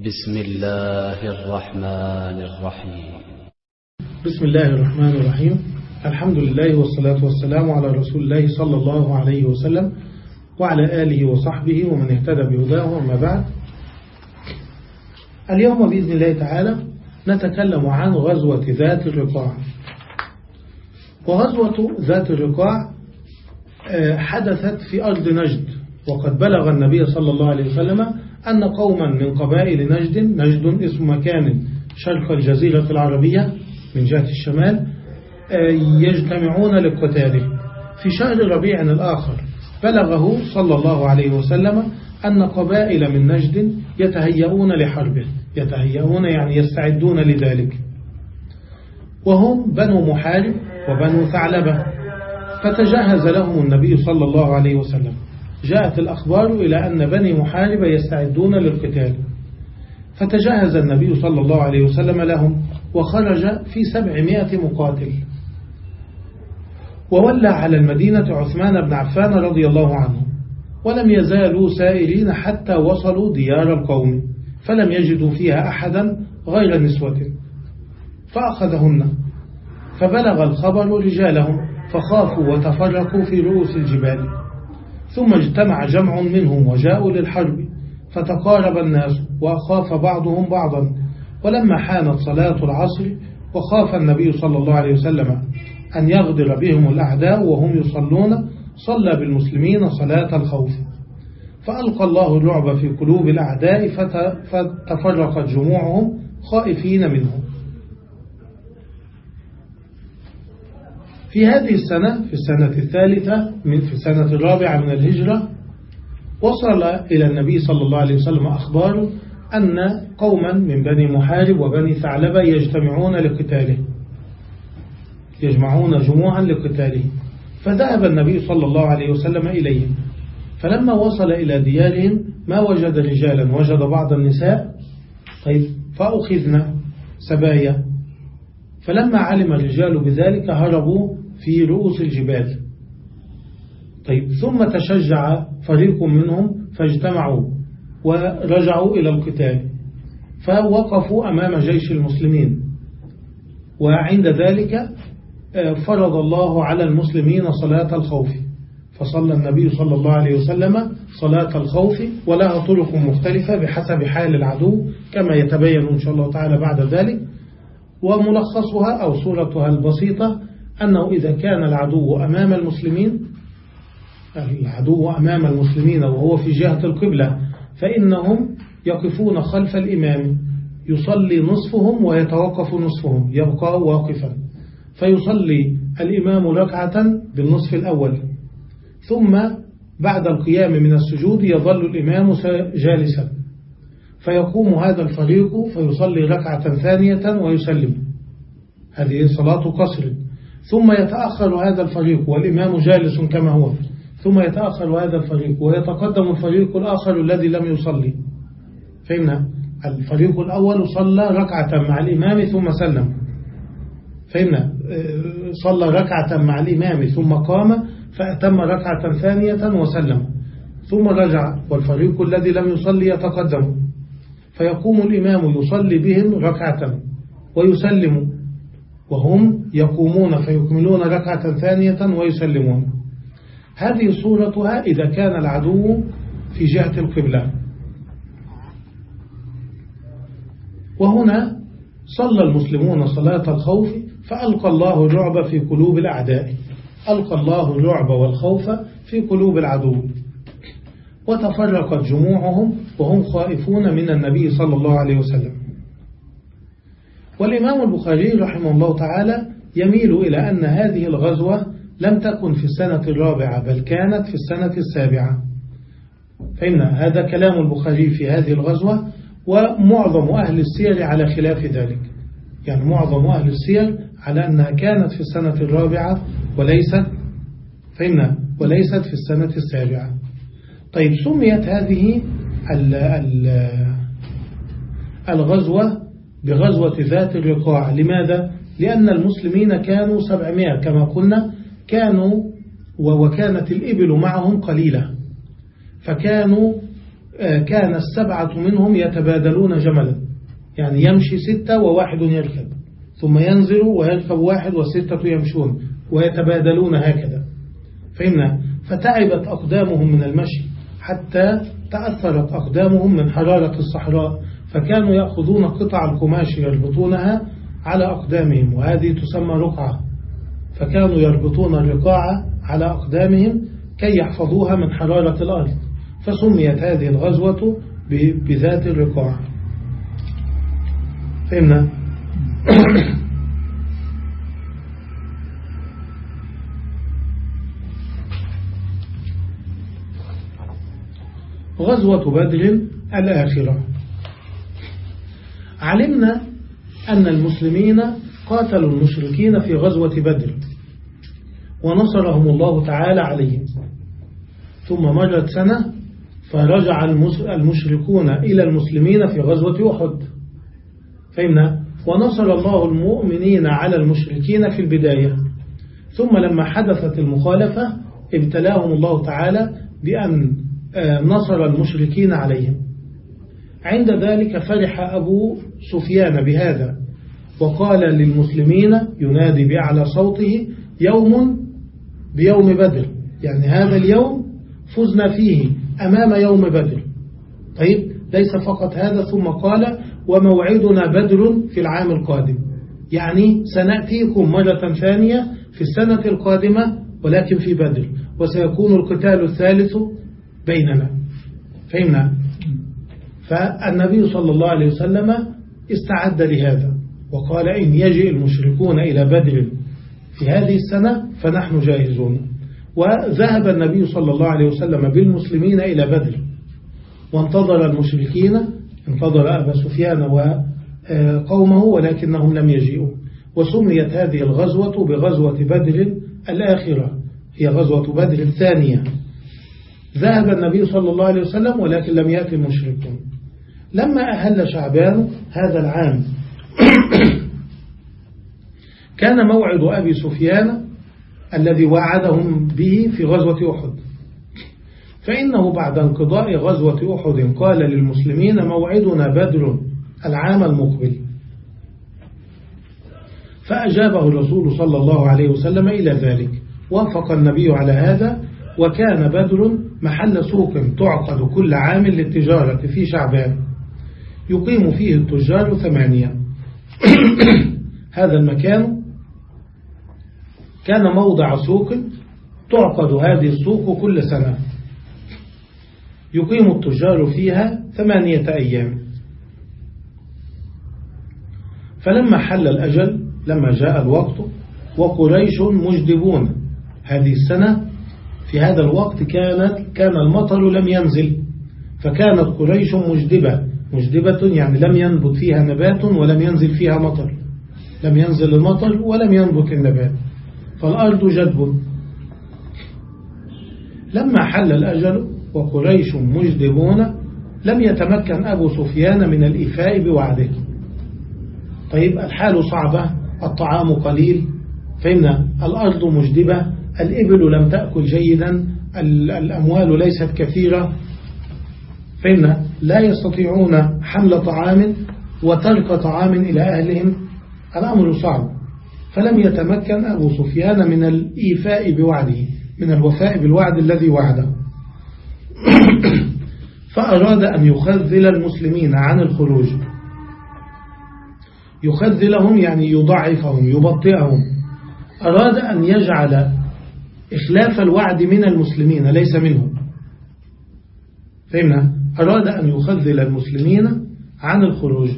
بسم الله الرحمن الرحيم. بسم الله الرحمن الرحيم. الحمد لله والصلاة والسلام على رسول الله صلى الله عليه وسلم وعلى آله وصحبه ومن اهتدى بهداه أما بعد. اليوم بإذن الله تعالى نتكلم عن غزوة ذات الرقاع. وغزوة ذات الرقاع حدثت في أرض نجد وقد بلغ النبي صلى الله عليه وسلم أن قوما من قبائل نجد نجد اسم مكان شرق الجزيرة العربية من جهة الشمال يجتمعون للقتال في شهر ربيع الآخر بلغه صلى الله عليه وسلم أن قبائل من نجد يتهيئون لحربه. يتهيئون يعني يستعدون لذلك. وهم بنو محارب وبنو ثعلبة. فتجهز لهم النبي صلى الله عليه وسلم. جاءت الأخبار إلى أن بني محارب يستعدون للقتال. فتجهز النبي صلى الله عليه وسلم لهم وخرج في سبعمائة مقاتل. وولى على المدينة عثمان بن عفان رضي الله عنه ولم يزالوا سائرين حتى وصلوا ديار القوم فلم يجدوا فيها أحدا غير نسوة. فأخذهن. فبلغ الخبر رجالهم فخافوا وتفرقوا في رؤوس الجبال. ثم اجتمع جمع منهم وجاءوا للحرب فتقارب الناس وأخاف بعضهم بعضا. ولما حانت صلاة العصر وخاف النبي صلى الله عليه وسلم أن يغدر بهم الأعداء وهم يصلون صلى بالمسلمين صلاة الخوف. فألقى الله الرعب في قلوب الأعداء فتفرقت جموعهم خائفين منهم. في هذه السنة في السنة الثالثة من في السنة الرابعة من الهجرة وصل إلى النبي صلى الله عليه وسلم أخبار أن قوما من بني محارب وبني ثعلبة يجتمعون لقتاله. يجمعون جموعا لقتاله. فذهب النبي صلى الله عليه وسلم إليهم. فلما وصل إلى ديارهم ما وجد رجالا وجد بعض النساء. طيب فأخذنا سبايا. فلما علم الرجال بذلك هربوا في رؤوس الجبال. طيب ثم تشجع فريق منهم فاجتمعوا ورجعوا إلى القتال فوقفوا أمام جيش المسلمين. وعند ذلك فرض الله على المسلمين صلاة الخوف. فصلى النبي صلى الله عليه وسلم صلاة الخوف ولها طرق مختلفة بحسب حال العدو كما يتبين إن شاء الله تعالى بعد ذلك وملخصها أو صورتها البسيطة أنه إذا كان العدو أمام المسلمين العدو أمام المسلمين وهو في جهة القبلة فإنهم يقفون خلف الإمام يصلي نصفهم ويتوقف نصفهم يبقى واقفا. فيصلي الإمام ركعة بالنصف الأول. ثم بعد القيام من السجود يظل الإمام جالسا. فيقوم هذا الفريق فيصلي ركعة ثانية ويسلم. هذه صلاة قصر. ثم يتأخر هذا الفريق والإمام جالس كما هو. ثم يتأخر هذا الفريق ويتقدم الفريق الآخر الذي لم يصلي. فهمنا الفريق الأول صلى ركعة مع الإمام ثم سلم. فهمنا صلى ركعة مع الإمام ثم قام فأتم ركعة ثانية وسلم. ثم رجع والفريق الذي لم يصلي يتقدم. فيقوم الإمام يصلي بهم ركعة ويسلم. وهم يقومون فيكملون ركعة ثانية ويسلمون. هذه صورتها إذا كان العدو في جهة القبلة. وهنا صلى المسلمون صلاة الخوف فألقى الله الرعب في قلوب الأعداء. ألقى الله الرعب والخوف في قلوب العدو. وتفرقت جموعهم وهم خائفون من النبي صلى الله عليه وسلم. والإمام البخاري رحمه الله تعالى يميل إلى أن هذه الغزوة لم تكن في السنة الرابعة بل كانت في السنة السابعة. فإن هذا كلام البخاري في هذه الغزوة ومعظم أهل السير على خلاف ذلك. يعني معظم أهل السير على أنها كانت في السنة الرابعة وليست فإن وليست في السنة السابعة. طيب سميت هذه الغزوة بغزوة ذات الرقاع. لماذا؟ لأن المسلمين كانوا سبعمائة كما قلنا كانوا وكانت الإبل معهم قليلة. فكانوا كان السبعة منهم يتبادلون جملا. يعني يمشي ستة وواحد يركب. ثم ينزل ويركب واحد وستة يمشون ويتبادلون هكذا. فهمنا؟ فتعبت أقدامهم من المشي حتى تأثرت أقدامهم من حرارة الصحراء. فكانوا يأخذون قطع القماش يربطونها على أقدامهم وهذه تسمى رقعة. فكانوا يربطون الرقاعة على أقدامهم كي يحفظوها من حرارة الأرض. فسميت هذه الغزوة بذات الرقاع. فهمنا غزوة بدر الآخرة. علمنا أن المسلمين قاتلوا المشركين في غزوة بدر. ونصرهم الله تعالى عليهم. ثم مرت سنة فرجع المشركون إلى المسلمين في غزوة أحد. فهمنا؟ ونصر الله المؤمنين على المشركين في البداية. ثم لما حدثت المخالفة ابتلاهم الله تعالى بأن آه، نصر المشركين عليهم. عند ذلك فرح أبو سفيان بهذا وقال للمسلمين ينادي بأعلى صوته يوم بيوم بدر. يعني هذا اليوم فزنا فيه أمام يوم بدر. طيب ليس فقط هذا ثم قال وموعدنا بدر في العام القادم. يعني سنأتيكم مرة ثانية في السنة القادمة ولكن في بدر وسيكون القتال الثالث بيننا. فهمنا؟ فالنبي صلى الله عليه وسلم استعد لهذا وقال إن يجئ المشركون إلى بدر في هذه السنة فنحن جاهزون. وذهب النبي صلى الله عليه وسلم بالمسلمين إلى بدر. وانتظر المشركين انتظر أبا سفيان وقومه ولكنهم لم يجيئوا. وسميت هذه الغزوة بغزوة بدر الآخرة. هي غزوة بدر الثانية. ذهب النبي صلى الله عليه وسلم ولكن لم يأتي المشركون. لما أهل شعبان هذا العام. كان موعد أبي سفيان الذي وعدهم به في غزوة أحد. فإنه بعد انقضاء غزوة أحد قال للمسلمين موعدنا بدر العام المقبل. فأجابه الرسول صلى الله عليه وسلم إلى ذلك. وافق النبي على هذا وكان بدر محل سوق تعقد كل عام للتجارة في شعبان. يقيم فيه التجار ثمانية. هذا المكان كان موضع سوق تعقد هذه السوق كل سنة. يقيم التجار فيها ثمانية أيام. فلما حل الأجل لما جاء الوقت وقريش مجدبون. هذه السنة في هذا الوقت كانت كان المطر لم ينزل فكانت قريش مجدبة. مجدبة يعني لم ينبت فيها نبات ولم ينزل فيها مطر. لم ينزل المطر ولم ينبت النبات. فالأرض جدب لما حل الأجل وقريش مجدبون لم يتمكن أبو سفيان من الإيفاء بوعده. طيب الحال صعبة الطعام قليل. فإن الأرض مجدبة الإبل لم تأكل جيدا الأموال ليست كثيرة. فإن لا يستطيعون حمل طعام وترك طعام إلى أهلهم الأمر صعب. فلم يتمكن أبو سفيان من الإيفاء بوعده من الوفاء بالوعد الذي وعده. فأراد أن يخذل المسلمين عن الخروج. يخذلهم يعني يضعفهم يبطئهم. أراد أن يجعل إخلاف الوعد من المسلمين ليس منهم. فهمنا أراد أن يخذل المسلمين عن الخروج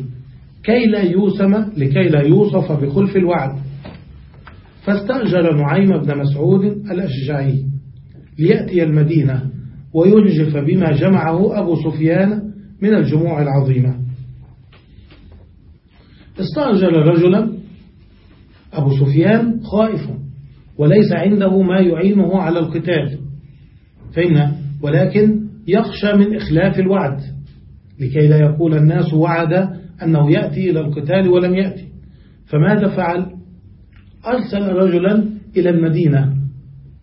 كي لا يوسم لكي لا يوصف بخلف الوعد. فاستأجر نعيم بن مسعود الأشجعي ليأتي المدينة ويرجف بما جمعه أبو سفيان من الجموع العظيمة. استأجر رجلا أبو سفيان خائف وليس عنده ما يعينه على القتال. فإن ولكن يخشى من إخلاف الوعد لكي لا يقول الناس وعد أنه يأتي إلى القتال ولم يأتي. فماذا فعل؟ أرسل رجلا إلى المدينة.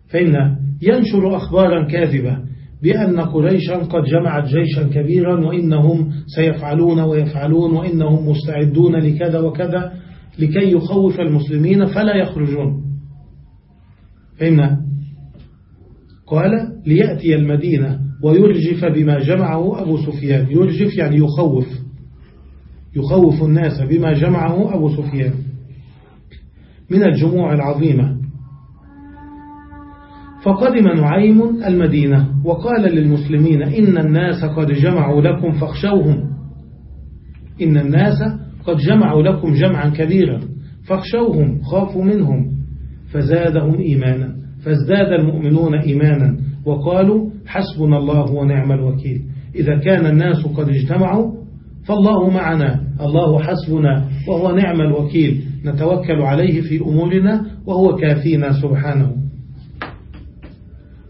فإن ينشر أخبارا كاذبة بأن قريشا قد جمعت جيشا كبيرا وإنهم سيفعلون ويفعلون وإنهم مستعدون لكذا وكذا لكي يخوف المسلمين فلا يخرجون. فهمنا قال ليأتي المدينة. ويرجف بما جمعه أبو سفيان. يرجف يعني يخوف. يخوف الناس بما جمعه أبو سفيان. من الجموع العظيمة. فقدم نعيم المدينة وقال للمسلمين إن الناس قد جمعوا لكم فاخشوهم. إن الناس قد جمعوا لكم جمعا كبيرا. فاخشوهم خافوا منهم. فزادهم إيمانا. فازداد المؤمنون إيمانا. وقالوا حسبنا الله ونعم الوكيل. إذا كان الناس قد اجتمعوا فالله معنا. الله حسبنا وهو نعم الوكيل. نتوكل عليه في أمورنا وهو كافينا سبحانه.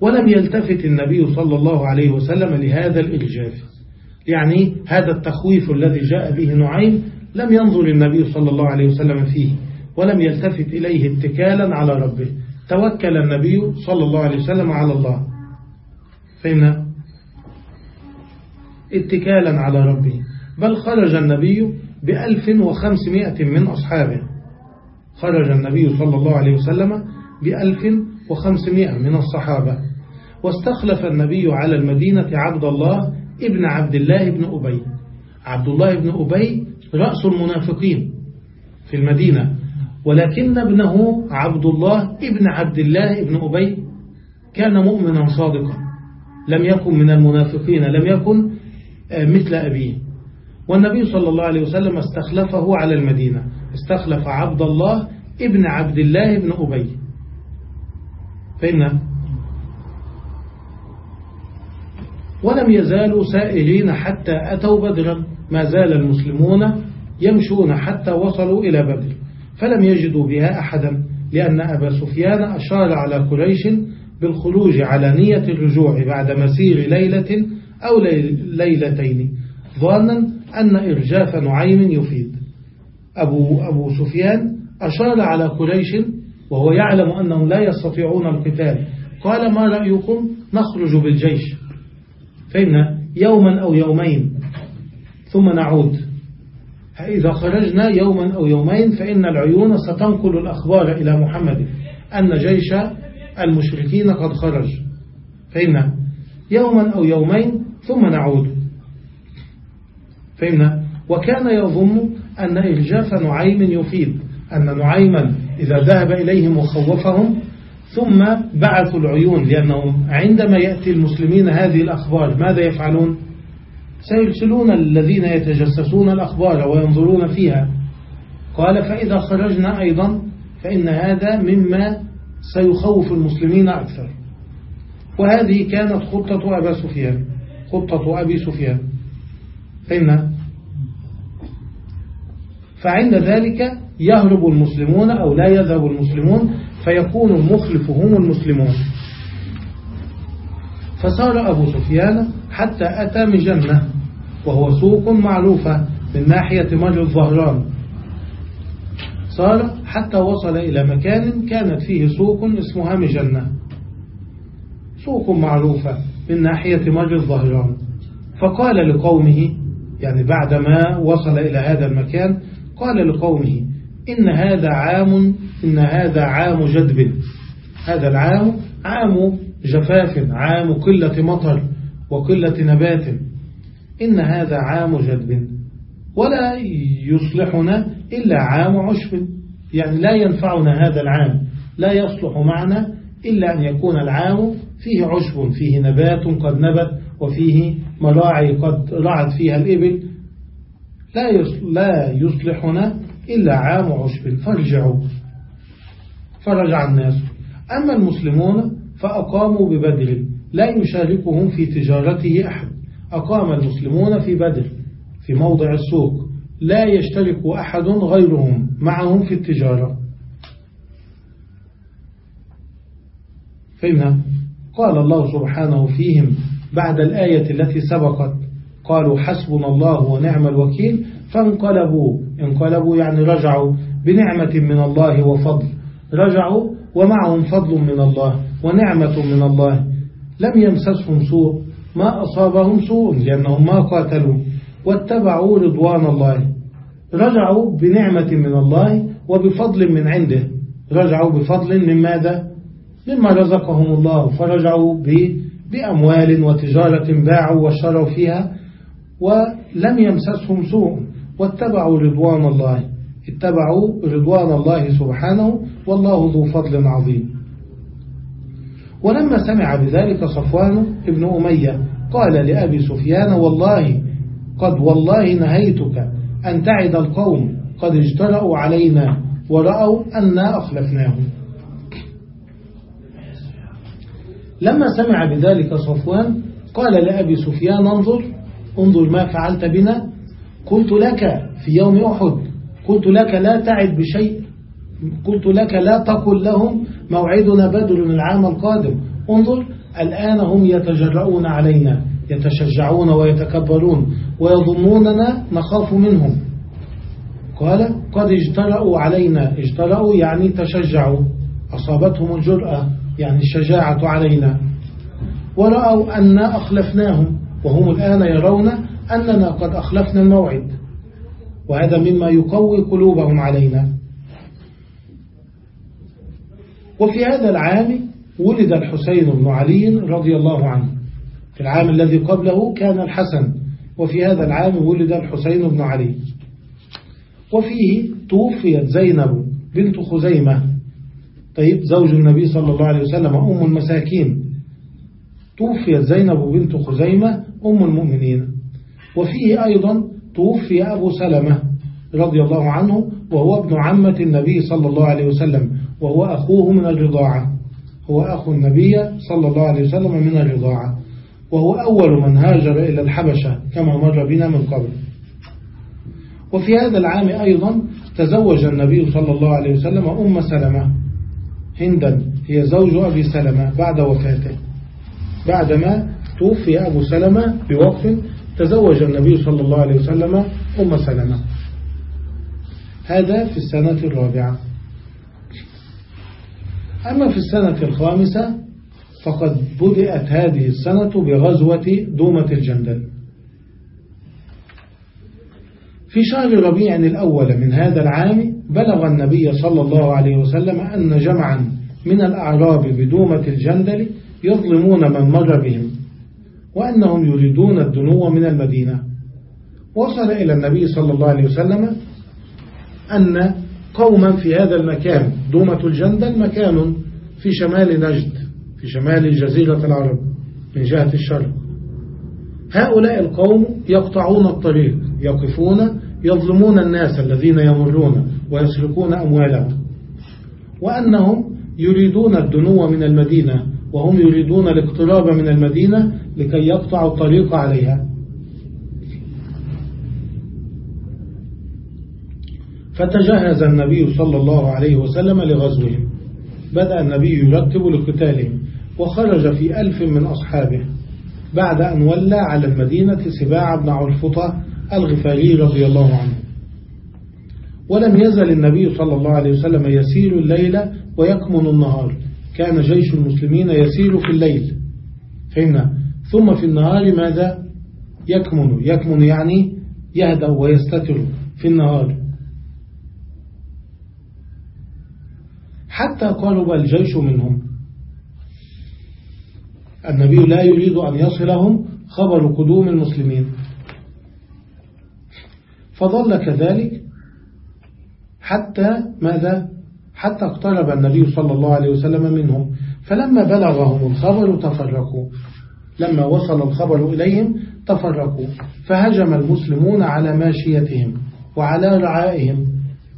ولم يلتفت النبي صلى الله عليه وسلم لهذا الإرجاف يعني هذا التخويف الذي جاء به نعيم لم ينظر النبي صلى الله عليه وسلم فيه ولم يلتفت إليه اتكالا على ربه. توكل النبي صلى الله عليه وسلم على الله. فهمنا اتكالا على ربه. بل خرج النبي بألف وخمسمائة من أصحابه. خرج النبي صلى الله عليه وسلم بألف وخمسمائة من الصحابة. واستخلف النبي على المدينة عبد الله ابن عبد الله بن أبي. عبد الله بن أبي رأس المنافقين في المدينة. ولكن ابنه عبد الله ابن عبد الله ابن أبي كان مؤمنا صادقا. لم يكن من المنافقين لم يكن آه، مثل أبيه. والنبي صلى الله عليه وسلم استخلفه على المدينة. استخلف عبد الله ابن عبد الله ابن أبي. فإن ولم يزالوا سائرين حتى أتوا بدرا. ما زال المسلمون يمشون حتى وصلوا إلى بدر. فلم يجدوا بها أحدا لأن أبا سفيان أشار على قريش بالخروج على نية الرجوع بعد مسير ليلة أو ليلتين. ظانا أن إرجاف نعيم يفيد. أبو, أبو سفيان أشار على قريش وهو يعلم أنهم لا يستطيعون القتال. قال ما رأيكم؟ نخرج بالجيش. فإن يوما أو يومين ثم نعود. إذا خرجنا يوما أو يومين فإن العيون ستنقل الأخبار إلى محمد أن جيش المشركين قد خرج. فإن يوما أو يومين ثم نعود. فإن وكان يظن أن إرجاف نعيم يفيد أن نعيما إذا ذهب إليهم وخوفهم ثم بعثوا العيون لأنهم عندما يأتي المسلمين هذه الأخبار ماذا يفعلون؟ سيرسلون الذين يتجسسون الأخبار وينظرون فيها. قال فإذا خرجنا أيضا فإن هذا مما سيخوف المسلمين أكثر. وهذه كانت خطة أبا سفيان. خطة أبي سفيان. فهمنا فعند ذلك يهرب المسلمون أو لا يذهب المسلمون فيكون المخلف هم المسلمون. فصار أبو سفيان حتى أتى مجنة وهو سوق معروفة من ناحية مجر الظهران. صار حتى وصل إلى مكان كانت فيه سوق اسمها مجنة. سوق معروفة من ناحية مجر الظهران. فقال لقومه يعني بعدما وصل إلى هذا المكان قال لقومه إن هذا عام إن هذا عام جدب. هذا العام عام جفاف عام قلة مطر وقلة نبات. إن هذا عام جدب. ولا يصلحنا إلا عام عشب يعني لا ينفعنا هذا العام. لا يصلح معنا إلا أن يكون العام فيه عشب فيه نبات قد نبت وفيه مراعي قد رعت فيها الإبل. لا يصلحنا إلا عام عشب فارجعوا. فرجع الناس. أما المسلمون فأقاموا ببدر. لا يشاركهم في تجارته أحد. أقام المسلمون في بدر في موضع السوق. لا يشترك أحد غيرهم معهم في التجارة. فهمنا؟ قال الله سبحانه فيهم بعد الآية التي سبقت قالوا حسبنا الله ونعم الوكيل فانقلبوا. انقلبوا يعني رجعوا بنعمة من الله وفضل. رجعوا ومعهم فضل من الله ونعمة من الله. لم يمسسهم سوء ما أصابهم سوء لأنهم ما قاتلوا واتبعوا رضوان الله. رجعوا بنعمة من الله وبفضل من عنده. رجعوا بفضل من ماذا؟ مما رزقهم الله. فرجعوا بأموال وتجارة باعوا واشتروا فيها ولم يمسسهم سوء واتبعوا رضوان الله. اتبعوا رضوان الله سبحانه والله ذو فضل عظيم. ولما سمع بذلك صفوان ابن أمية قال لأبي سفيان والله قد والله نهيتك أن تعد القوم قد اجترأوا علينا ورأوا أنا أخلفناهم. لما سمع بذلك صفوان قال لأبي سفيان انظر انظر ما فعلت بنا. قلت لك في يوم أحد قلت لك لا تعد بشيء قلت لك لا تقل لهم موعدنا بدر العام القادم. انظر الآن هم يتجرؤون علينا يتشجعون ويتكبرون. ويظنوننا نخاف منهم. قال قد اجترأوا علينا. اجترأوا يعني تشجعوا. أصابتهم الجرأة يعني الشجاعة علينا. ورأوا أن أخلفناهم وهم الآن يرون أننا قد أخلفنا الموعد. وهذا مما يقوي قلوبهم علينا. وفي هذا العام ولد الحسين بن علي رضي الله عنه. في العام الذي قبله كان الحسن. وفي هذا العام ولد الحسين بن علي. وفيه توفيت زينب بنت خزيمة. طيب زوج النبي صلى الله عليه وسلم أم المساكين. توفيت زينب بنت خزيمة أم المؤمنين. وفيه أيضا توفي أبو سلمة رضي الله عنه وهو ابن عمة النبي صلى الله عليه وسلم وهو أخوه من الرضاعة. هو أخو النبي صلى الله عليه وسلم من الرضاعة. وهو أول من هاجر إلى الحبشة كما مر بنا من قبل. وفي هذا العام أيضا تزوج النبي صلى الله عليه وسلم أم سلمة هندا هي زوج أبي سلمة بعد وفاته. بعدما توفي أبو سلمة بوقف تزوج النبي صلى الله عليه وسلم أم سلمة. هذا في السنة الرابعة. أما في السنة الخامسة فقد بدأت هذه السنة بغزوة دومة الجندل. في شهر ربيع الأول من هذا العام بلغ النبي صلى الله عليه وسلم أن جمعا من الأعراب بدومة الجندل يظلمون من مر بهم وأنهم يريدون الدنو من المدينة. وصل إلى النبي صلى الله عليه وسلم أن قوما في هذا المكان دومة الجندل مكان في شمال نجد. في شمال جزيرة العرب من جهة الشرق. هؤلاء القوم يقطعون الطريق يقفون يظلمون الناس الذين يمرون ويسرقون أموالهم. وأنهم يريدون الدنو من المدينة وهم يريدون الاقتراب من المدينة لكي يقطعوا الطريق عليها. فتجهز النبي صلى الله عليه وسلم لغزوهم. بدأ النبي يرتب لقتالهم. وخرج في ألف من أصحابه بعد أن ولى على المدينة سباع بن عرفطة الغفاري رضي الله عنه. ولم يزل النبي صلى الله عليه وسلم يسير الليل ويكمن النهار. كان جيش المسلمين يسير في الليل. فهمنا ثم في النهار ماذا؟ يكمن. يكمن يعني يهدأ ويستتر في النهار. حتى قرب الجيش منهم. النبي لا يريد أن يصلهم خبر قدوم المسلمين. فظل كذلك حتى ماذا؟ حتى اقترب النبي صلى الله عليه وسلم منهم. فلما بلغهم الخبر تفرقوا. لما وصل الخبر إليهم تفرقوا. فهجم المسلمون على ماشيتهم وعلى رعائهم.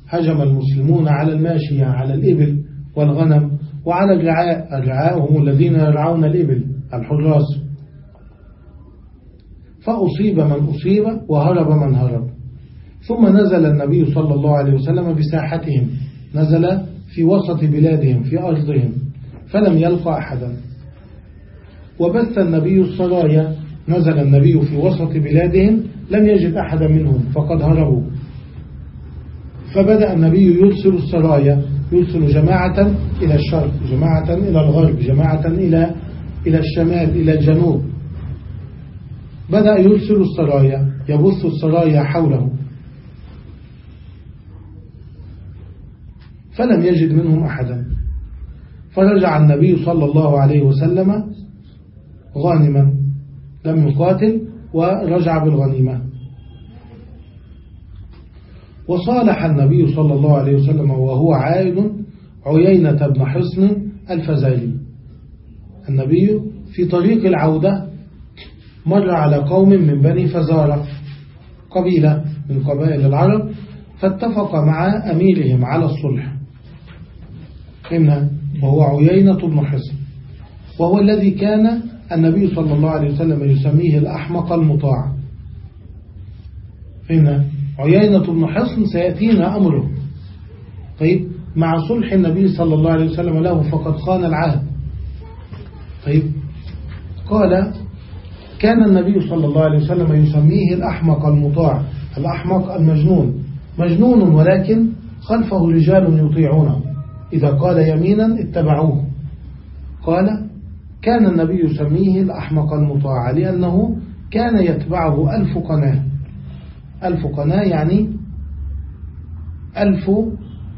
هجم المسلمون على الماشية على الإبل والغنم. وعلى الرعاء الرعاء هم الذين يرعون الإبل الحراس. فأصيب من أصيب وهرب من هرب. ثم نزل النبي صلى الله عليه وسلم بساحتهم. نزل في وسط بلادهم في أرضهم. فلم يلقى أحدا. وبث النبي السرايا نزل النبي في وسط بلادهم. لم يجد أحدا منهم فقد هربوا. فبدأ النبي يرسل السرايا يرسل جماعة إلى الشرق جماعة إلى الغرب جماعة إلى إلى الشمال إلى الجنوب. بدأ يرسل السرايا يبث السرايا حوله. فلم يجد منهم أحدا. فرجع النبي صلى الله عليه وسلم غانما لم يقاتل ورجع بالغنيمة. وصالح النبي صلى الله عليه وسلم وهو عائد عيينة بن حصن الفزالي النبي في طريق العودة مر على قوم من بني فزارة قبيلة من قبائل العرب فاتفق مع أميرهم على الصلح. فهمنا وهو عيينة بن حصن. وهو الذي كان النبي صلى الله عليه وسلم يسميه الأحمق المطاع. فهمنا عيينة بن حصن سيأتينا أمره. طيب مع صلح النبي صلى الله عليه وسلم له فقد خان العهد. طيب قال كان النبي صلى الله عليه وسلم يسميه الأحمق المطاع الأحمق المجنون. مجنون ولكن خلفه رجال يطيعونه. إذا قال يمينا اتبعوه. قال كان النبي يسميه الأحمق المطاع لأنه كان يتبعه ألف قناة. ألف قناة يعني ألف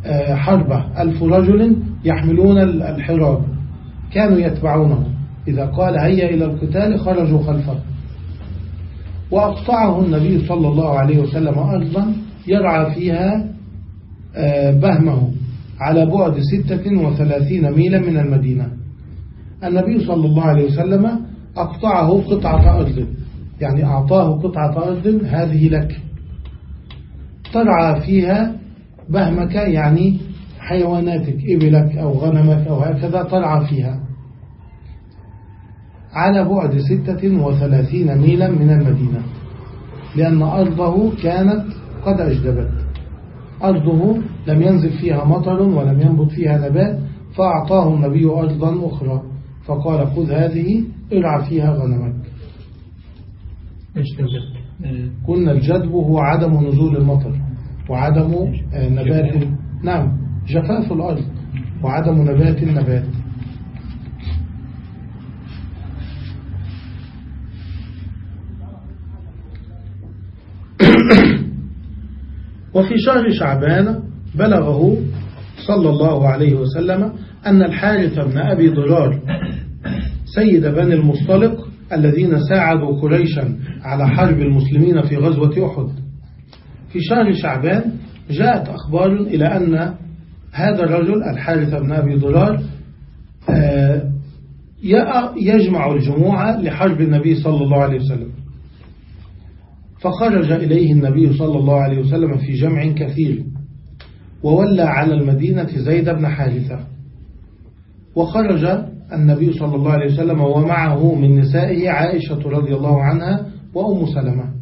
آه، حربة ألف رجل يحملون الحراب. كانوا يتبعونه. إذا قال هيا إلى القتال خرجوا خلفه. وأقطعه النبي صلى الله عليه وسلم أرضا يرعى فيها آه، بهمه على بعد ستة وثلاثين ميلا من المدينة. النبي صلى الله عليه وسلم أقطعه قطعة أرض. يعني أعطاه قطعة أرض هذه لك. ترعى فيها بهمك يعني حيواناتك إبلك أو غنمك أو هكذا ترعى فيها. على بعد ستة وثلاثين ميلا من المدينة لأن أرضه كانت قد أجدبت. أرضه لم ينزل فيها مطر ولم ينبت فيها نبات فأعطاه النبي أرضا أخرى. فقال خذ هذه ارعى فيها غنمك. قلنا الجدب هو عدم نزول المطر. وعدم آه، نبات نعم جفاف الأرض وعدم نبات النبات. وفي شهر شعبان بلغه صلى الله عليه وسلم أن الحارث بن أبي ضرار سيد بني المصطلق الذين ساعدوا قريشا على حرب المسلمين في غزوة أحد. في شهر شعبان جاءت أخبار إلى أن هذا الرجل الحارث بن أبي ضرار آه، يجمع الجموع لحرب النبي صلى الله عليه وسلم. فخرج إليه النبي صلى الله عليه وسلم في جمع كثير وولى على المدينة زيد بن حارثة. وخرج النبي صلى الله عليه وسلم ومعه من نسائه عائشة رضي الله عنها وأم سلمة.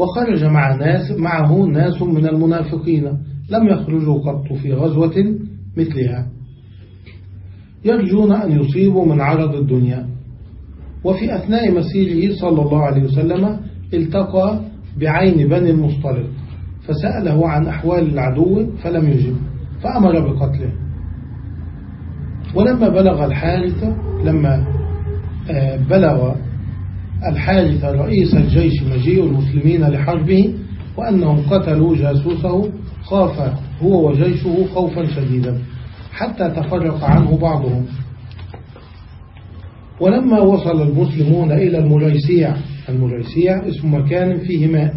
وخرج مع ناس معه ناس من المنافقين. لم يخرجوا قط في غزوة مثلها. يرجون أن يصيبوا من عرض الدنيا. وفي أثناء مسيره صلى الله عليه وسلم التقى بعين بني المصطلق فسأله عن أحوال العدو فلم يجب فأمر بقتله. ولما بلغ الحارث لما آه، بلغ الحارث رئيس الجيش مجيء المسلمين لحربه وأنهم قتلوا جاسوسه خاف هو وجيشه خوفا شديدا حتى تفرق عنه بعضهم. ولما وصل المسلمون إلى المريسيع المريسيع اسم مكان فيه ماء.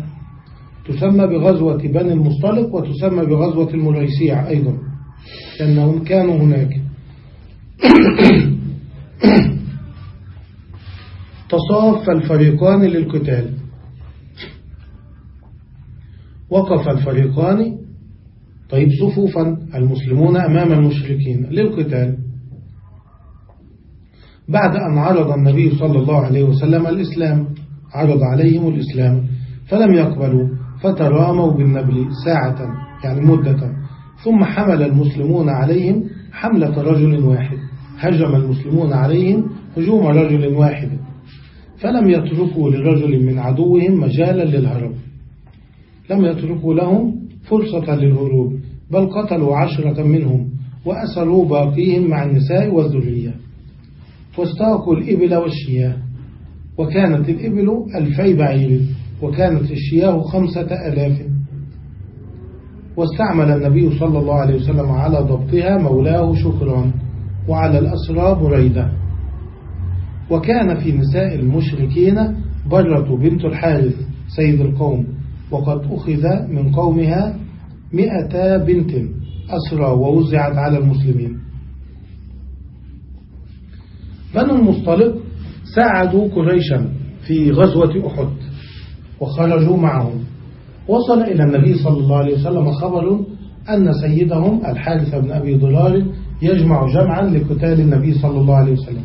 تسمى بغزوة بني المصطلق وتسمى بغزوة المريسيع أيضا لأنهم كانوا هناك. تصاف الفريقان للقتال. وقف الفريقان طيب صفوفا المسلمون أمام المشركين للقتال. بعد أن عرض النبي صلى الله عليه وسلم الإسلام عرض عليهم الإسلام فلم يقبلوا فتراموا بالنبل ساعة يعني مدة. ثم حمل المسلمون عليهم حملة رجل واحد. هجم المسلمون عليهم هجوم رجل واحد. فلم يتركوا لرجل من عدوهم مجالا للهرب. لم يتركوا لهم فرصة للهروب بل قتلوا عشرة منهم وأسروا باقيهم مع النساء والذرية. واستاقوا الإبل والشياه وكانت الإبل ألفي بعير وكانت الشياه خمسة ألاف. واستعمل النبي صلى الله عليه وسلم على ضبطها مولاه شكرا وعلى الأسرى بريدة. وكان في نساء المشركين برة بنت الحارث سيد القوم وقد أخذ من قومها مئة بنت أسرى ووزعت على المسلمين. بنو المصطلق ساعدوا قريشا في غزوة أحد وخرجوا معهم. وصل إلى النبي صلى الله عليه وسلم خبر أن سيدهم الحارث بن أبي ضرار يجمع جمعا لقتال النبي صلى الله عليه وسلم.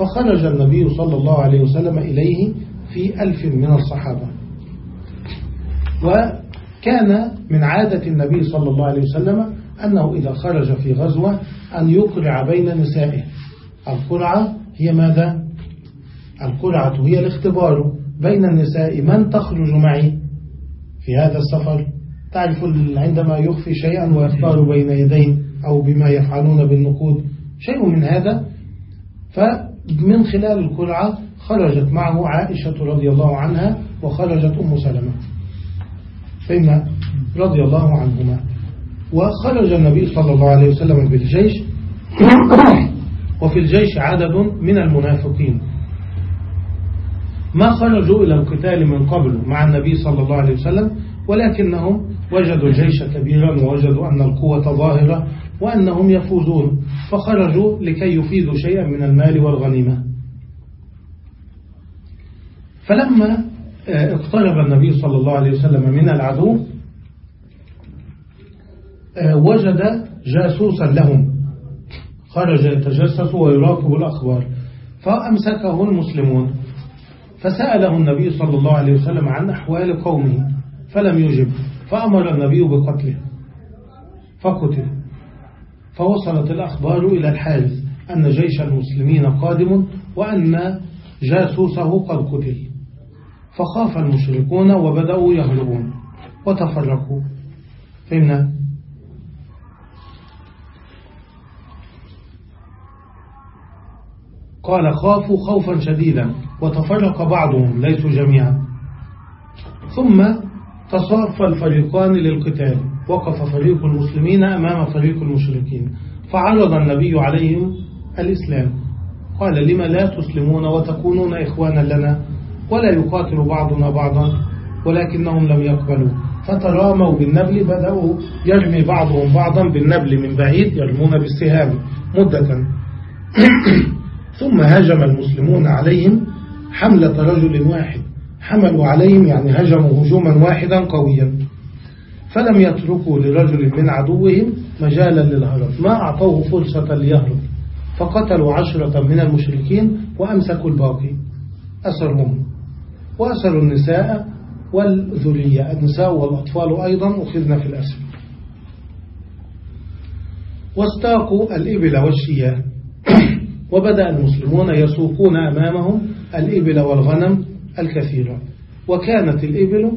فخرج النبي صلى الله عليه وسلم إليه في ألف من الصحابة. وكان من عادة النبي صلى الله عليه وسلم أنه إذا خرج في غزوة أن يقرع بين نسائه. القرعة هي ماذا؟ القرعة هي الاختبار بين النساء من تخرج معي في هذا السفر. تعرف عندما يخفي شيئا ويختار بين يدين أو بما يفعلون بالنقود شيء من هذا فمن خلال القرعة خرجت معه عائشة رضي الله عنها وخرجت أم سلمة. فإن رضي الله عنهما. وخرج النبي صلى الله عليه وسلم بالجيش وفي الجيش عدد من المنافقين. ما خرجوا إلى القتال من قبل مع النبي صلى الله عليه وسلم ولكنهم وجدوا الجيش كبيرا ووجدوا أن القوة ظاهرة وأنهم يفوزون فخرجوا لكي يفيدوا شيئا من المال والغنيمة. فلما آه، اقترب النبي صلى الله عليه وسلم من العدو آه، وجد جاسوسا لهم. خرج يتجسس ويراقب الأخبار. فأمسكه المسلمون. فسأله النبي صلى الله عليه وسلم عن أحوال قومه فلم يجب فأمر النبي بقتله فقتل. فوصلت الأخبار إلى الحارث أن جيش المسلمين قادم وأن جاسوسه قد قتل. فخاف المشركون وبدأوا يهربون وتفرقوا. فهمنا؟ قال خافوا خوفا شديدا وتفرق بعضهم ليسوا جميعا. ثم تصاف الفريقان للقتال. وقف فريق المسلمين أمام فريق المشركين. فعرض النبي عليهم الإسلام. قال لما لا تسلمون وتكونون إخوانا لنا؟ ولا يقاتل بعضنا بعضا ولكنهم لم يقبلوا. فتراموا بالنبل بدأوا يرمي بعضهم بعضا بالنبل من بعيد يرمون بالسهام مدة. ثم هاجم المسلمون عليهم حملة رجل واحد. حملوا عليهم يعني هجموا هجوما واحدا قويا. فلم يتركوا لرجل من عدوهم مجالا للهرب. ما أعطوه فرصة ليهرب. فقتلوا عشرة من المشركين وأمسكوا الباقي. أسرهم وأسروا النساء والذرية. النساء والأطفال أيضا أخذنا في الأسر. واستاقوا الإبل والشياه. وبدأ المسلمون يسوقون أمامهم الإبل والغنم الكثيرة. وكانت الإبل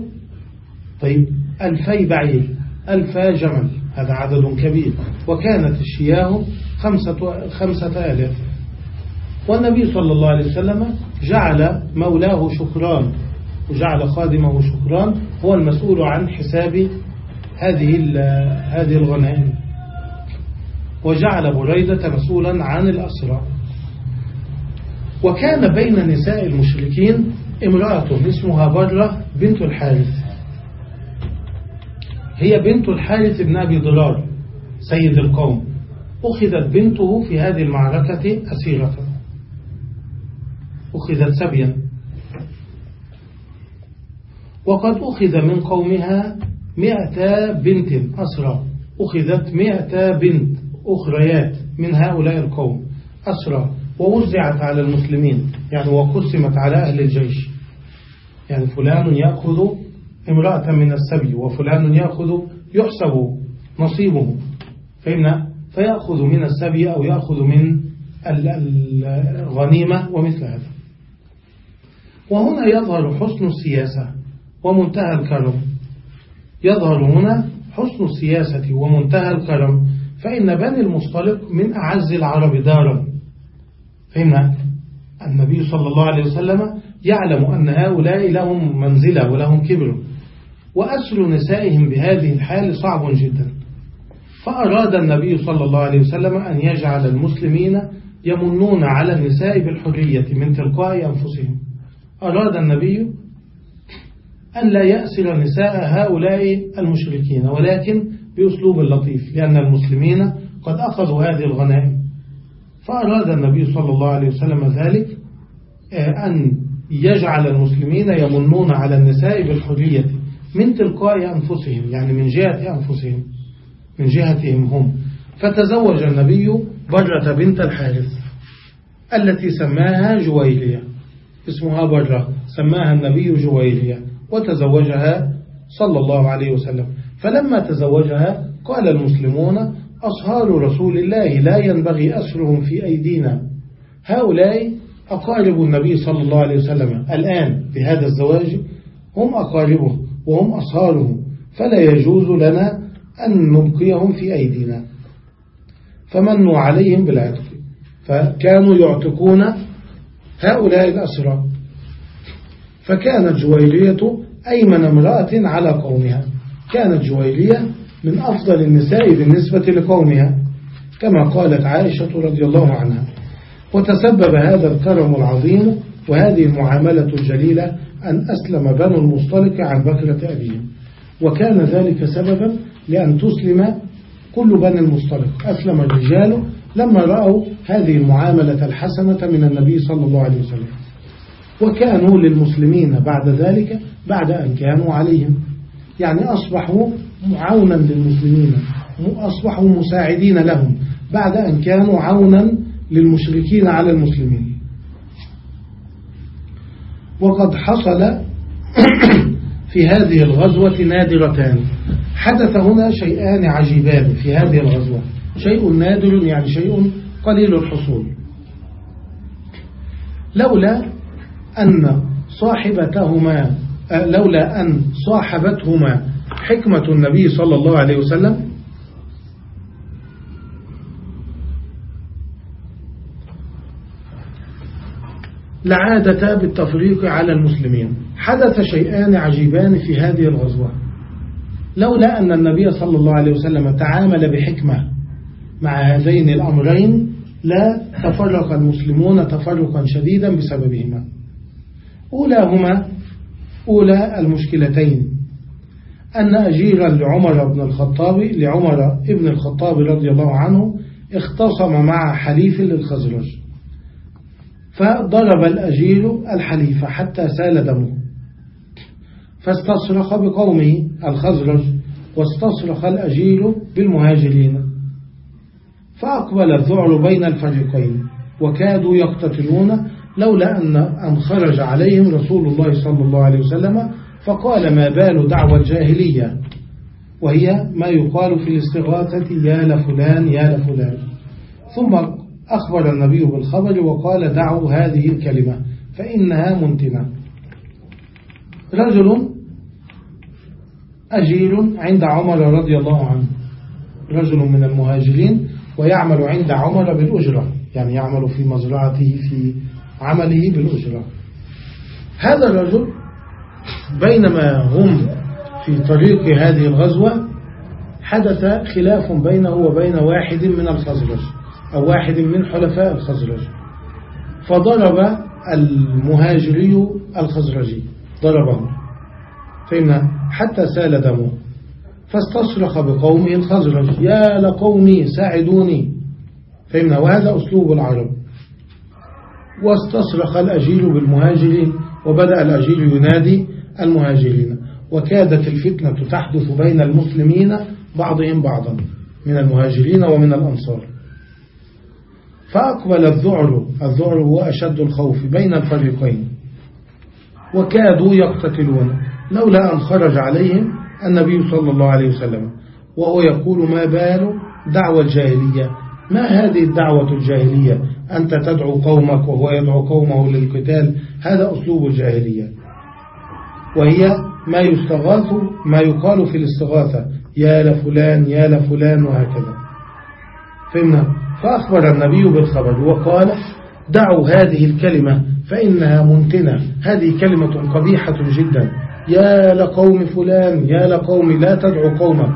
طيب. ألفي بعير ألفا جمل هذا عدد كبير. وكانت الشياه خمسة, خمسة آلاف. والنبي صلى الله عليه وسلم جعل مولاه شكران وجعل خادمه شكران هو المسؤول عن حساب هذه هذه الغنائم. وجعل بريدة مسؤولا عن الأسرى. وكان بين نساء المشركين امرأة اسمها برة بنت الحارث. هي بنت الحارث بن أبي ضرار سيد القوم. أخذت بنته في هذه المعركة أسيرة أخذت سبيا. وقد أخذ من قومها مئة بنت أسرى. أخذت مئة بنت أخريات من هؤلاء القوم. أسرى. ووزعت على المسلمين. يعني وقسمت على أهل الجيش. يعني فلان يأخذ امرأة من السبي وفلان يأخذ يحسب نصيبه. فإن فيأخذ من السبي أو يأخذ من الغنيمة ومثل هذا. وهنا يظهر حسن السياسة ومنتهى الكرم. يظهر هنا حسن السياسة ومنتهى الكرم. فإن بني المصطلق من أعز العرب دارا. فهمنا؟ النبي صلى الله عليه وسلم يعلم أن هؤلاء لهم منزلة ولهم كبر. وأسر نسائهم بهذه الحال صعب جدا. فأراد النبي صلى الله عليه وسلم أن يجعل المسلمين يمنون على النساء بالحرية من تلقاء أنفسهم. أراد النبي أن لا يأسر نساء هؤلاء المشركين ولكن بأسلوب لطيف لأن المسلمين قد أخذوا هذه الغنائم. فأراد النبي صلى الله عليه وسلم ذلك آه، أن يجعل المسلمين يمنون على النساء بالحرية. من تلقاء أنفسهم يعني من جهة أنفسهم من جهتهم هم. فتزوج النبي برة بنت الحارث التي سماها جويلية. اسمها برة سماها النبي جويلية وتزوجها صلى الله عليه وسلم. فلما تزوجها قال المسلمون أصهار رسول الله لا ينبغي أسرهم في أيدينا. هؤلاء أقارب النبي صلى الله عليه وسلم. الآن بهذا الزواج هم أقاربه وهم أصهاره فلا يجوز لنا أن نبقيهم في أيدينا. فمنوا عليهم بالعتق فكانوا يعتقون هؤلاء الأسرى. فكانت جويرية أيمن امرأة على قومها. كانت جويرية من أفضل النساء بالنسبة لقومها كما قالت عائشة رضي الله عنها. وتسبب هذا الكرم العظيم وهذه المعاملة الجليلة أن أسلم بنو المصطلق عن بكرة أبيهم. وكان ذلك سببا لأن تسلم كل بني المصطلق. أسلم الرجال لما رأوا هذه المعاملة الحسنة من النبي صلى الله عليه وسلم. وكانوا للمسلمين بعد ذلك بعد أن كانوا عليهم. يعني أصبحوا عونا للمسلمين أصبحوا مساعدين لهم بعد أن كانوا عونا للمشركين على المسلمين. وقد حصل في هذه الغزوة نادرتان. حدث هنا شيئان عجيبان في هذه الغزوة. شيء نادر يعني شيء قليل الحصول. لولا أن صاحبتهما لولا أن صاحبتهما حكمة النبي صلى الله عليه وسلم لعادتا بالتفريق على المسلمين. حدث شيئان عجيبان في هذه الغزوة. لولا أن النبي صلى الله عليه وسلم تعامل بحكمة مع هذين الأمرين لا تفرق المسلمون تفرقا شديدا بسببهما. أولاهما أولى المشكلتين. أن أجيرا لعمر بن الخطاب لعمر ابن الخطاب رضي الله عنه اختصم مع حليف للخزرج. فضرب الأجير الحليف حتى سال دمه. فاستصرخ بقومه الخزرج واستصرخ الأجير بالمهاجرين. فأقبل الذعر بين الفريقين وكادوا يقتتلون لولا أن أن خرج عليهم رسول الله صلى الله عليه وسلم فقال ما بال دعوى الجاهلية؟ وهي ما يقال في الاستغاثة يا لفلان يا لفلان. ثم أخبر النبي بالخبر وقال دعوا هذه الكلمة فإنها منتنة رجل أجير عند عمر رضي الله عنه رجل من المهاجرين ويعمل عند عمر بالأجرة يعني يعمل في مزرعته في عمله بالأجرة. هذا الرجل بينما هم في طريق هذه الغزوة حدث خلاف بينه وبين واحد من الخزرج. أو واحد من حلفاء الخزرج. فضرب المهاجري الخزرجي. ضربه. فإن حتى سال دمه. فاستصرخ بقومه الخزرج. يا لقومي ساعدوني. فإن وهذا أسلوب العرب. واستصرخ الأجيل بالمهاجرين. وبدأ الأجيل ينادي المهاجرين. وكادت الفتنة تحدث بين المسلمين بعضهم بعضا. من المهاجرين ومن الأنصار. فأقبل الذعر الذعر هو أشد الخوف بين الفريقين وكادوا يقتتلون لولا أن خرج عليهم النبي صلى الله عليه وسلم وهو يقول ما بال دعوة الجاهلية؟ ما هذه الدعوة الجاهلية؟ أنت تدعو قومك وهو يدعو قومه للقتال هذا أسلوب الجاهلية. وهي ما يستغاث ما يقال في الاستغاثة يا لفلان يا لفلان وهكذا. فهمنا؟ فأخبر النبي بالخبر وقال دعوا هذه الكلمة فإنها منتنة هذه كلمة قبيحة جدا. يا لقوم فلان يا لقوم لا تدعو قومك.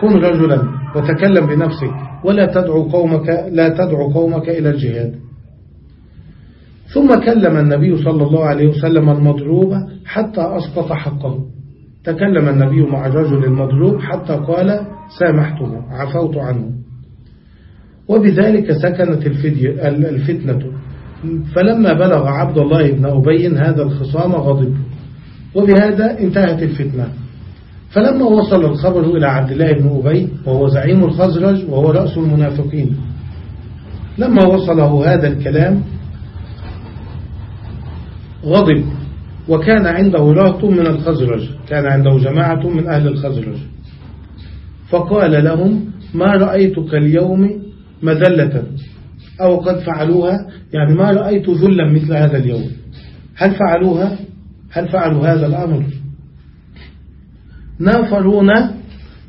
كن رجلا وتكلم بنفسك ولا تدعو قومك لا تدعو قومك إلى الجهاد. ثم كلم النبي صلى الله عليه وسلم المضروب حتى أسقط حقه. تكلم النبي مع الرجل المضروب حتى قال سامحته عفوت عنه. وبذلك سكنت الفتنة. فلما بلغ عبد الله بن أبي هذا الخصام غضب وبهذا انتهت الفتنة. فلما وصل الخبر إلى عبد الله بن أبي وهو زعيم الخزرج وهو رأس المنافقين. لما وصله هذا الكلام غضب. وكان عنده رهط من الخزرج كان عنده جماعة من أهل الخزرج. فقال لهم ما رأيتك اليوم مذلة أو قد فعلوها يعني ما رأيت ذلا مثل هذا اليوم. هل فعلوها؟ هل فعلوا هذا الأمر؟ نافرونا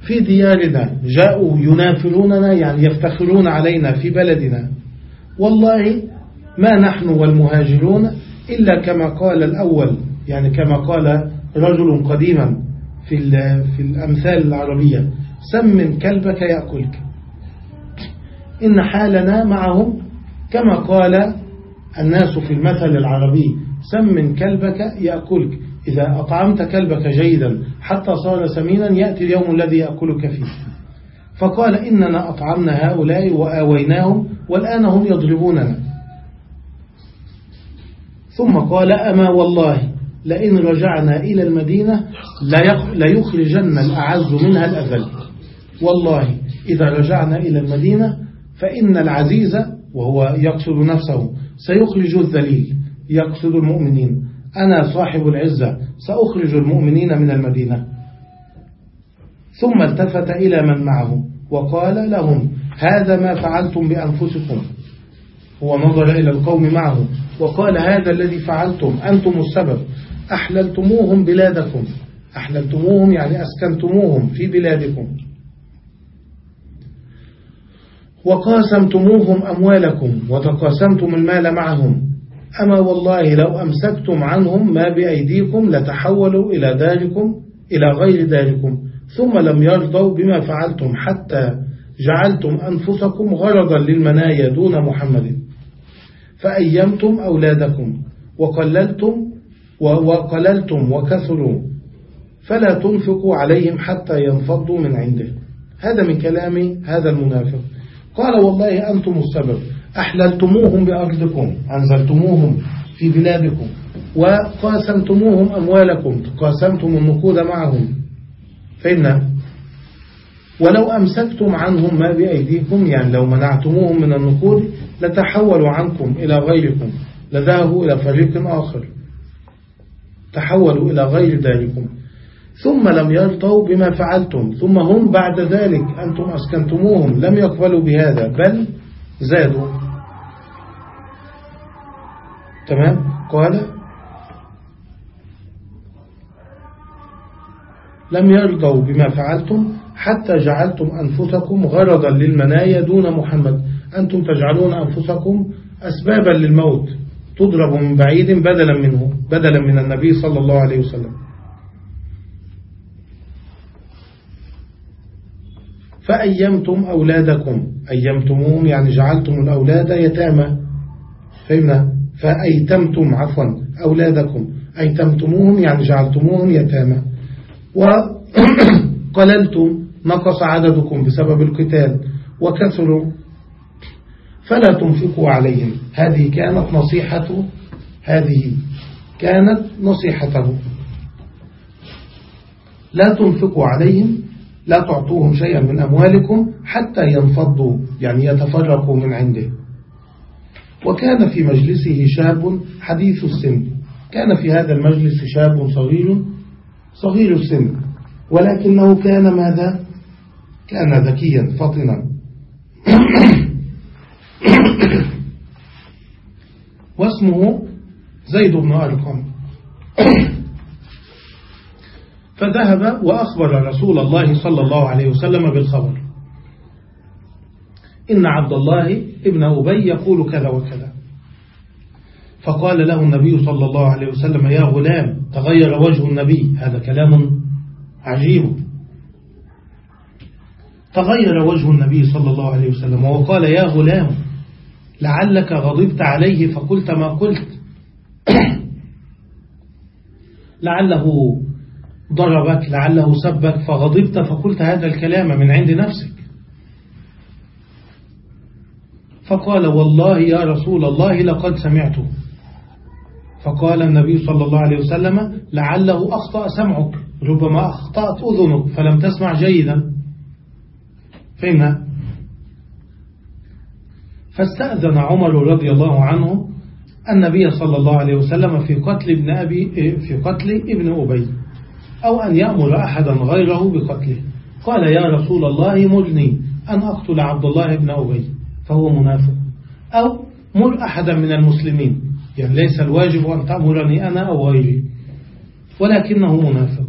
في ديارنا. جاءوا ينافروننا يعني يفتخرون علينا في بلدنا. والله ما نحن والمهاجرون إلا كما قال الأول يعني كما قال رجل قديما في في الأمثال العربية سمن كلبك يأكلك. إن حالنا معهم كما قال الناس في المثل العربي سمن كلبك يأكلك. إذا أطعمت كلبك جيدا حتى صار سمينا يأتي اليوم الذي يأكلك فيه. فقال إننا أطعمنا هؤلاء وآويناهم والآن هم يضربوننا. ثم قال أما والله لئن رجعنا إلى المدينة ليخرجن الأعز منها الأذل. والله إذا رجعنا إلى المدينة فإن العزيز وهو يقصد نفسه سيخرج الذليل يقصد المؤمنين. أنا صاحب العزة سأخرج المؤمنين من المدينة. ثم التفت إلى من معه وقال لهم هذا ما فعلتم بأنفسكم. هو نظر إلى القوم معه وقال هذا الذي فعلتم أنتم السبب. أحللتموهم بلادكم. أحللتموهم يعني أسكنتموهم في بلادكم. وقاسمتموهم أموالكم وتقاسمتم المال معهم. أما والله لو أمسكتم عنهم ما بأيديكم لتحولوا إلى داركم إلى غير داركم ثم لم يرضوا بما فعلتم حتى جعلتم أنفسكم غرضا للمنايا دون محمد. فأيمتم أولادكم وقللتم وقللتم وكثروا فلا تنفقوا عليهم حتى ينفضوا من عنده. هذا من كلام هذا المنافق. قال والله أنتم السبب. أحللتموهم بأرضكم أنزلتموهم في بلادكم وقاسمتموهم أموالكم قاسمتم النقود معهم. فإن ولو أمسكتم عنهم ما بأيديكم يعني لو منعتموهم من النقود لتحولوا عنكم إلى غيركم لذهبوا إلى فريق آخر. تحولوا إلى غير ذلكم. ثم لم يرضوا بما فعلتم. ثم هم بعد ذلك أنتم أسكنتموهم. لم يقبلوا بهذا بل زادوا. تمام؟ قال لم يرضوا بما فعلتم حتى جعلتم أنفسكم غرضا للمنايا دون محمد. أنتم تجعلون أنفسكم أسبابا للموت. تضرب من بعيد بدلا منه بدلا من النبي صلى الله عليه وسلم. فأيمتم أولادكم. أيمتموهم يعني جعلتم الأولاد يتامى. فهمنا؟ فأيتمتم عفوا أولادكم. أيتمتموهم يعني جعلتموهم يتامى. وقللتم نقص عددكم بسبب القتال. وكثروا فلا تنفقوا عليهم. هذه كانت نصيحته هذه كانت نصيحته. لا تنفقوا عليهم. لا تعطوهم شيئا من أموالكم حتى ينفضوا يعني يتفرقوا من عنده. وكان في مجلسه شاب حديث السن. كان في هذا المجلس شاب صغير صغير السن. ولكنه كان ماذا؟ كان ذكيا فطنا. واسمه زيد بن أرقم. فذهب وأخبر رسول الله صلى الله عليه وسلم بالخبر. إن عبد الله ابن أبي يقول كذا وكذا. فقال له النبي صلى الله عليه وسلم يا غلام تغير وجه النبي. هذا كلام عجيب. تغير وجه النبي صلى الله عليه وسلم وقال يا غلام لعلك غضبت عليه فقلت ما قلت. لعله ضربك لعله سبك فغضبت فقلت هذا الكلام من عند نفسك. فقال والله يا رسول الله لقد سمعته فقال النبي صلى الله عليه وسلم لعله أخطأ سمعك ربما أخطأت أذنك فلم تسمع جيدا. فهمنا فاستأذن عمر رضي الله عنه النبي صلى الله عليه وسلم في قتل ابن أبي في قتل ابن أبي. أو أن يأمر أحدا غيره بقتله. قال يا رسول الله مرني أن أقتل عبد الله بن أبي. فهو منافق. أو مر أحدا من المسلمين. يعني ليس الواجب أن تأمرني أنا أو غيري. ولكنه منافق.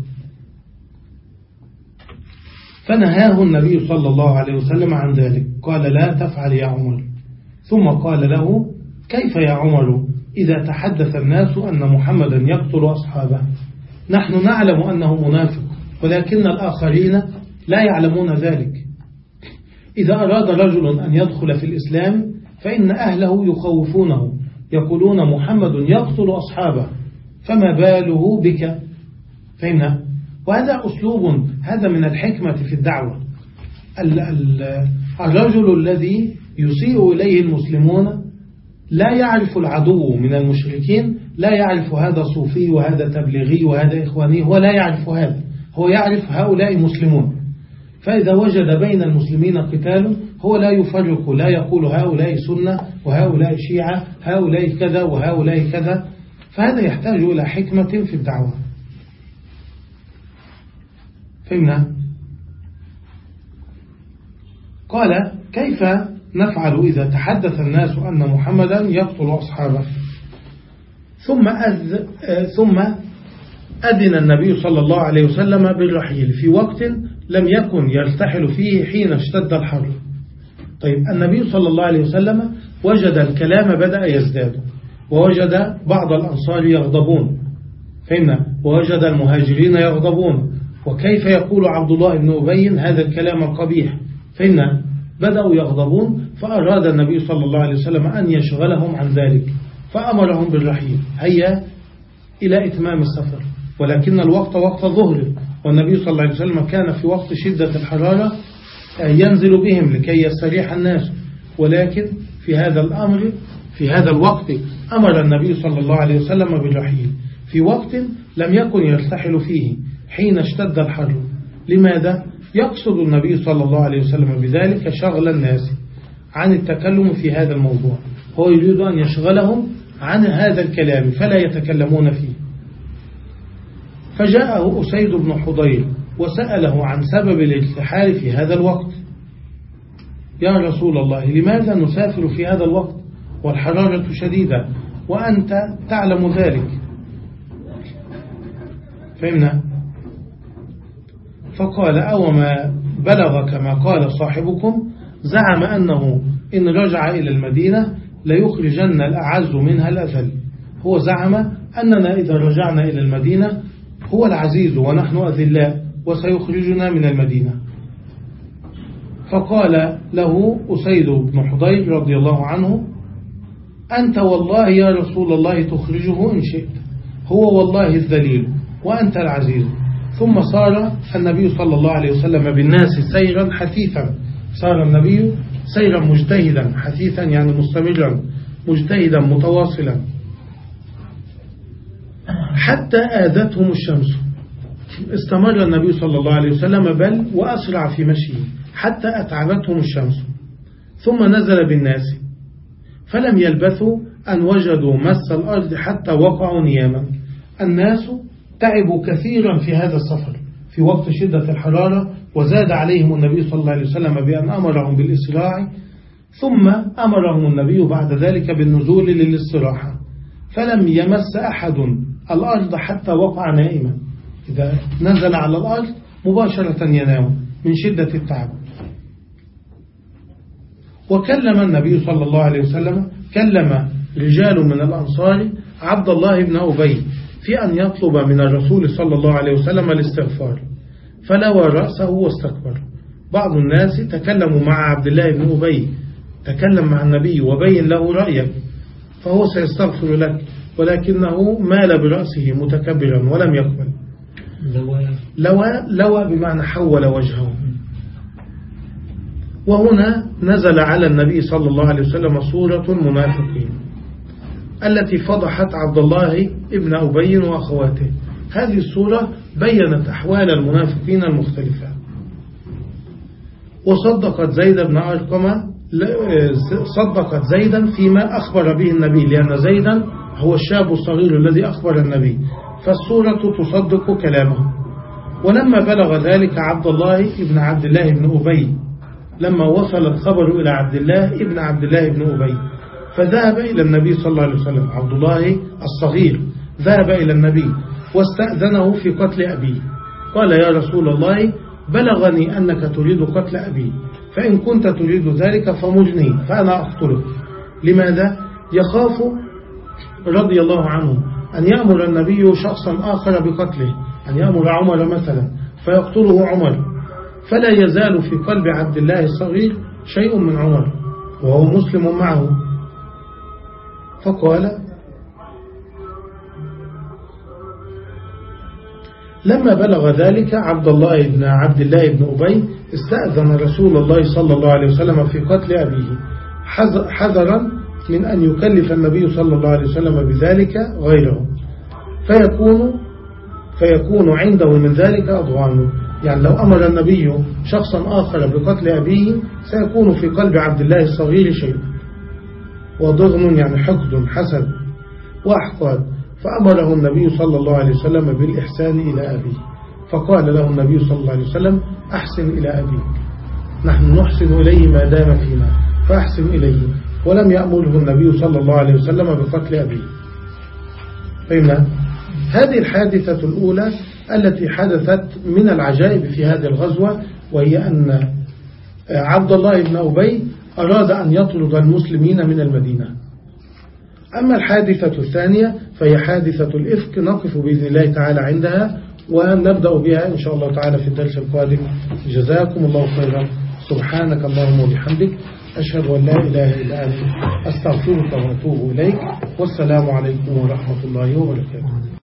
فنهاه النبي صلى الله عليه وسلم عن ذلك. قال لا تفعل يا عمر. ثم قال له كيف يا عمر إذا تحدث الناس أن محمدا يقتل أصحابه؟ نحن نعلم أنه منافق ولكن الآخرين لا يعلمون ذلك. إذا أراد رجل أن يدخل في الإسلام فإن أهله يخوفونه يقولون محمد يقتل أصحابه فما باله بك؟ فهمنا وهذا أسلوب هذا من الحكمة في الدعوة. الرجل الذي يسيء إليه المسلمون لا يعرف العدو من المشركين لا يعرف هذا صوفي وهذا تبليغي وهذا إخواني هو لا يعرف هذا. هو يعرف هؤلاء مسلمون. فإذا وجد بين المسلمين قتال هو لا يفرق لا يقول هؤلاء سنة وهؤلاء شيعة هؤلاء كذا وهؤلاء كذا. فهذا يحتاج إلى حكمة في الدعوة. فهمنا؟ قال كيف نفعل إذا تحدث الناس أن محمدا يقتل أصحابه؟ ثم أذ ثم أذن النبي صلى الله عليه وسلم بالرحيل. في وقت لم يكن يرتحل فيه حين اشتد الحر. طيب النبي صلى الله عليه وسلم وجد الكلام بدأ يزداد ووجد بعض الأنصار يغضبون فهمنا ووجد المهاجرين يغضبون وكيف يقول عبد الله بن أبي هذا الكلام القبيح؟ فهمنا بدأوا يغضبون فأراد النبي صلى الله عليه وسلم أن يشغلهم عن ذلك. فأمرهم بالرحيل. هيا إلى إتمام السفر. ولكن الوقت وقت ظهر. والنبي صلى الله عليه وسلم كان في وقت شدة الحرارة ينزل بهم لكي يستريح الناس. ولكن في هذا الأمر في هذا الوقت أمر النبي صلى الله عليه وسلم بالرحيل. في وقت لم يكن يرتحل فيه حين اشتد الحر. لماذا؟ يقصد النبي صلى الله عليه وسلم بذلك شغل الناس عن التكلم في هذا الموضوع. هو يريد أن يشغلهم عن هذا الكلام فلا يتكلمون فيه. فجاءه أسيد بن حضير وسأله عن سبب الارتحال في هذا الوقت. يا رسول الله لماذا نسافر في هذا الوقت والحرارة شديدة وأنت تعلم ذلك؟ فهمنا؟ فقال أو ما بلغ كما قال صاحبكم زعم أنه إن رجع إلى المدينة ليخرجن الأعز منها الأذل. هو زعم أننا إذا رجعنا إلى المدينة هو العزيز ونحن أذلاء وسيخرجنا من المدينة. فقال له أسيد بن حضير رضي الله عنه أنت والله يا رسول الله تخرجه إن شئت. هو والله الذليل وأنت العزيز. ثم صار النبي صلى الله عليه وسلم بالناس سيرا حثيثا. صار النبي سيرا مجتهدا حثيثا يعني مستمرا مجتهدا متواصلا. حتى آذتهم الشمس. استمر النبي صلى الله عليه وسلم بل وأسرع في مشيه حتى أتعبتهم الشمس. ثم نزل بالناس. فلم يلبثوا أن وجدوا مس الأرض حتى وقعوا نياما. الناس تعبوا كثيرا في هذا السفر في وقت شدة الحرارة وزاد عليهم النبي صلى الله عليه وسلم بأن أمرهم بالإسراع ثم أمرهم النبي بعد ذلك بالنزول للاستراحة. فلم يمس أحد الأرض حتى وقع نائما. إذا نزل على الأرض مباشرة ينام من شدة التعب. وكلم النبي صلى الله عليه وسلم كلم رجال من الأنصار عبد الله بن أبي في أن يطلب من الرسول صلى الله عليه وسلم الاستغفار. فلوى رأسه واستكبر. بعض الناس تكلموا مع عبد الله بن أبي تكلم مع النبي وبين له رأيك فهو سيستغفر لك ولكنه مال برأسه متكبرا ولم يقبل. لوى لوى بمعنى حول وجهه. وهنا نزل على النبي صلى الله عليه وسلم صورة المنافقين التي فضحت عبد الله ابن أبي وأخواته. هذه الصورة بينت أحوال المنافقين المختلفة. وصدقت زيد بن أرقم صدقت زيدا فيما أخبر به النبي لأن زيدا هو الشاب الصغير الذي أخبر النبي فالصورة تصدق كلامه. ولما بلغ ذلك عبد الله ابن عبد الله بن أبي لما وصل الخبر إلى عبد الله ابن عبد الله بن أبي فذهب إلى النبي صلى الله عليه وسلم عبد الله الصغير ذهب إلى النبي واستأذنه في قتل أبيه. قال يا رسول الله بلغني أنك تريد قتل أبي. فإن كنت تريد ذلك فمجني فأنا أقتله لماذا؟ يخاف رضي الله عنه أن يأمر النبي شخصا آخر بقتله أن يأمر عمر مثلا فيقتله عمر. فلا يزال في قلب عبد الله الصغير شيء من عمر وهو مسلم معه. فقال لما بلغ ذلك عبد الله بن عبد الله بن أبي استأذن رسول الله صلى الله عليه وسلم في قتل أبيه. حذرا من أن يكلف النبي صلى الله عليه وسلم بذلك غيره. فيكون فيكون عنده من ذلك أضغان. يعني لو أمر النبي شخصا آخر بقتل أبيه سيكون في قلب عبد الله الصغير شيء. وضغن يعني حقد حسد وأحقاد. فأمره النبي صلى الله عليه وسلم بالإحسان إلى أبيه. فقال له النبي صلى الله عليه وسلم أحسن إلى أبيك. نحن نحسن إليه ما دام فينا فأحسن إليه. ولم يأمره النبي صلى الله عليه وسلم بقتل أبيه. فهمنا هذه الحادثة الأولى التي حدثت من العجائب في هذه الغزوة وهي أن عبد الله بن أبي أراد أن يطرد المسلمين من المدينة. أما الحادثة الثانية فهي حادثة الإفك نقف بإذن الله تعالى عندها ونبدأ بها إن شاء الله تعالى في الدرس القادم. جزاكم الله خيرا. سبحانك اللهم وبحمدك. أشهد أن لا إله إلا أنت. أستغفرك وأتوب إليك. والسلام عليكم ورحمة الله وبركاته.